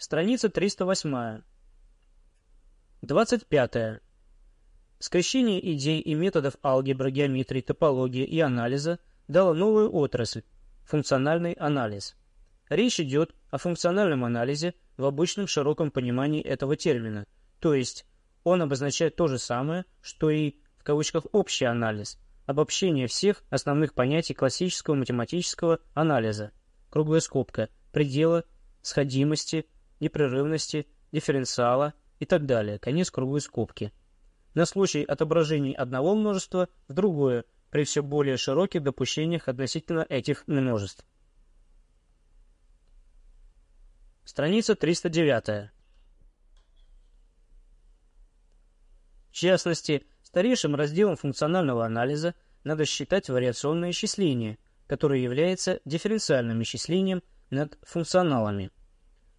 Страница 308. 25. Скрещение идей и методов алгебры, геометрии, топологии и анализа дало новую отрасль – функциональный анализ. Речь идет о функциональном анализе в обычном широком понимании этого термина, то есть он обозначает то же самое, что и в кавычках «общий анализ», обобщение всех основных понятий классического математического анализа, круглая скобка, предела, сходимости, непрерывности, дифференциала и так далее, конец круглой скобки. На случай отображений одного множества в другое, при все более широких допущениях относительно этих множеств. Страница 309. В частности, старейшим разделом функционального анализа надо считать вариационное исчисление, которое является дифференциальным исчислением над функционалами.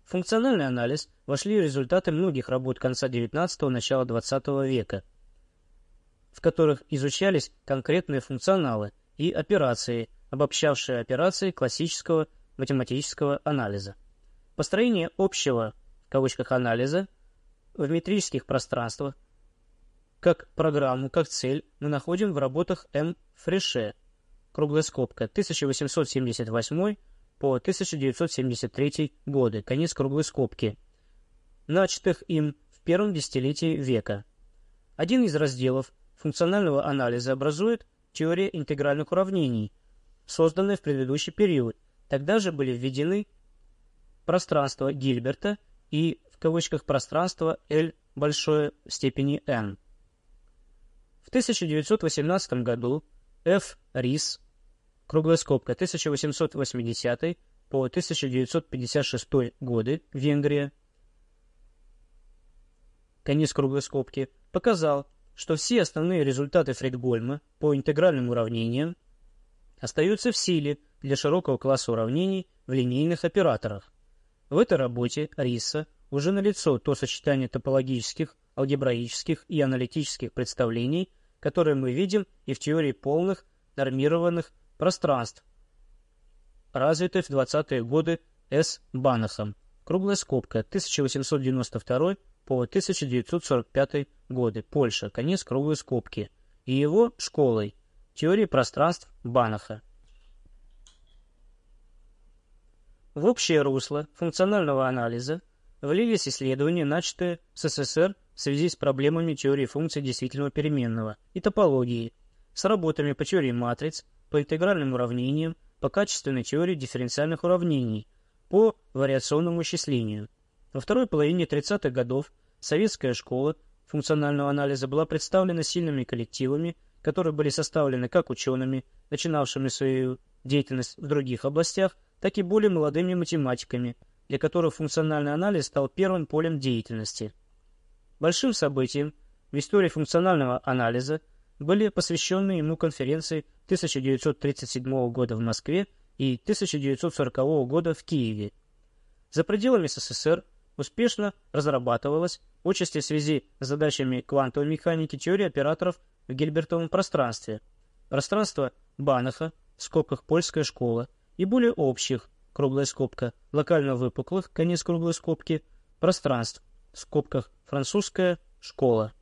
Функциональный анализ вошли результаты многих работ конца XIX – начала XX века, в которых изучались конкретные функционалы и операции, обобщавшие операции классического математического анализа. Построение общего в кавычках анализа в метрических пространствах как программу, как цель мы находим в работах М. Фреше, круглая скобка, 1878 по 1973 годы, конец круглой скобки, начатых им в первом десятилетии века. Один из разделов функционального анализа образует теория интегральных уравнений, созданная в предыдущий период. Тогда же были введены пространство Гильберта и в кавычках пространство L большое степени n. В 1918 году Ф. Рис, круглая скобка, 1880 по 1956 годы, Венгрия, конец круглой скобки, показал, что все основные результаты Фрейдгольма по интегральным уравнениям остаются в силе для широкого класса уравнений в линейных операторах. В этой работе Риса уже налицо то сочетание топологических, алгебраических и аналитических представлений, которые мы видим и в теории полных нормированных пространств, развитой в 20-е годы С. Банахом. Круглая скобка, 1892 по 1945 годы, Польша, конец круглой скобки, и его школой, теории пространств Банаха. В общее русло функционального анализа влились исследования, начатые в СССР в связи с проблемами теории функций действительного переменного и топологии, с работами по теории матриц, по интегральным уравнениям, по качественной теории дифференциальных уравнений, по вариационному исчислению. Во второй половине 30-х годов советская школа функционального анализа была представлена сильными коллективами, которые были составлены как учеными, начинавшими свою деятельность в других областях, так и более молодыми математиками, для которых функциональный анализ стал первым полем деятельности. Большим событием в истории функционального анализа были посвященные ему конференции 1937 года в Москве и 1940 года в Киеве. За пределами СССР успешно разрабатывалась отчасти в связи с задачами квантовой механики теория операторов в гильбертовом пространстве, пространство Банаха, в скобках польская школа, и более общих, круглая скобка, локально выпуклых, конец круглой скобки, пространств, в скобках французская школа.